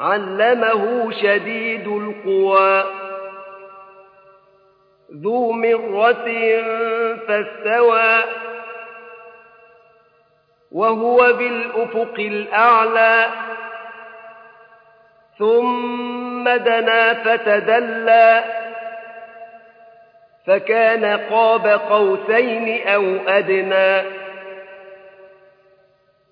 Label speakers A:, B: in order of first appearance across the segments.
A: علمه شديد القوى. ذو مرة فاستوى وهو بالأفق الأعلى. ثم دنا فتدلى فكان قاب قوسين أو أدنى.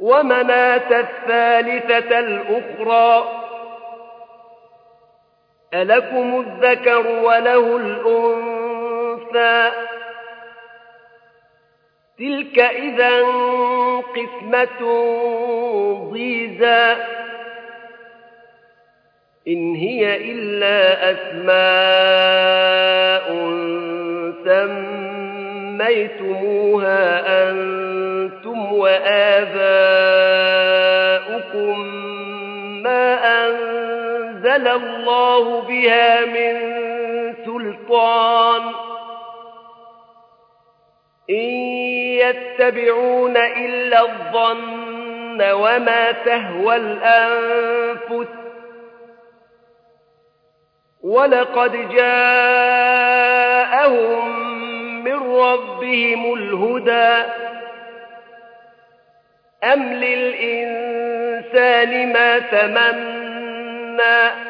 A: ومناة الثالثة الأخرى. ألكم الذكر وله الأنثى. تلك إذا قسمة ضيزى. إن هي إلا أسماء سميتموها أنزل الله بها من سلطان إن يتبعون إلا الظن وما تهوى الأنفس ولقد جاءهم من ربهم الهدى أم للإنسان ما تمنى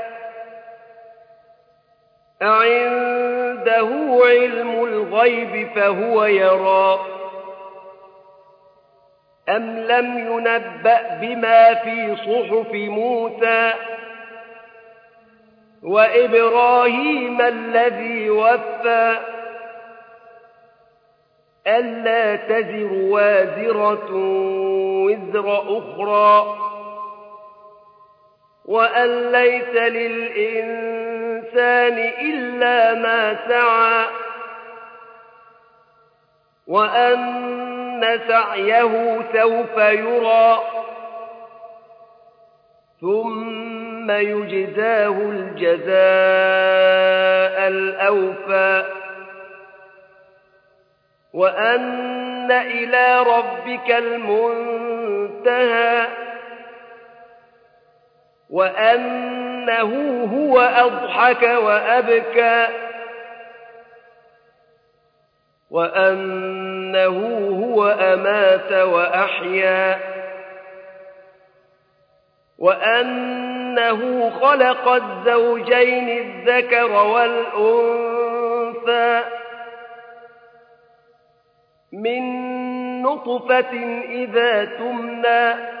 A: أعنده علم الغيب فهو يرى. أم لم ينبأ بما في صحف موسى وإبراهيم الذي وفى ألا تزر وازرة وزر أخرى وأن ليس للإنسان إلا ما سعى وأن سعيه سوف يرى ثم يجزاه الجزاء الأوفى وأن إلى ربك المنتهى. وأنه هو أضحك وأبكى. وأنه هو أمات وأحيا. وأنه خلق الزوجين الذكر والأنثى من نطفة إذا تمنى.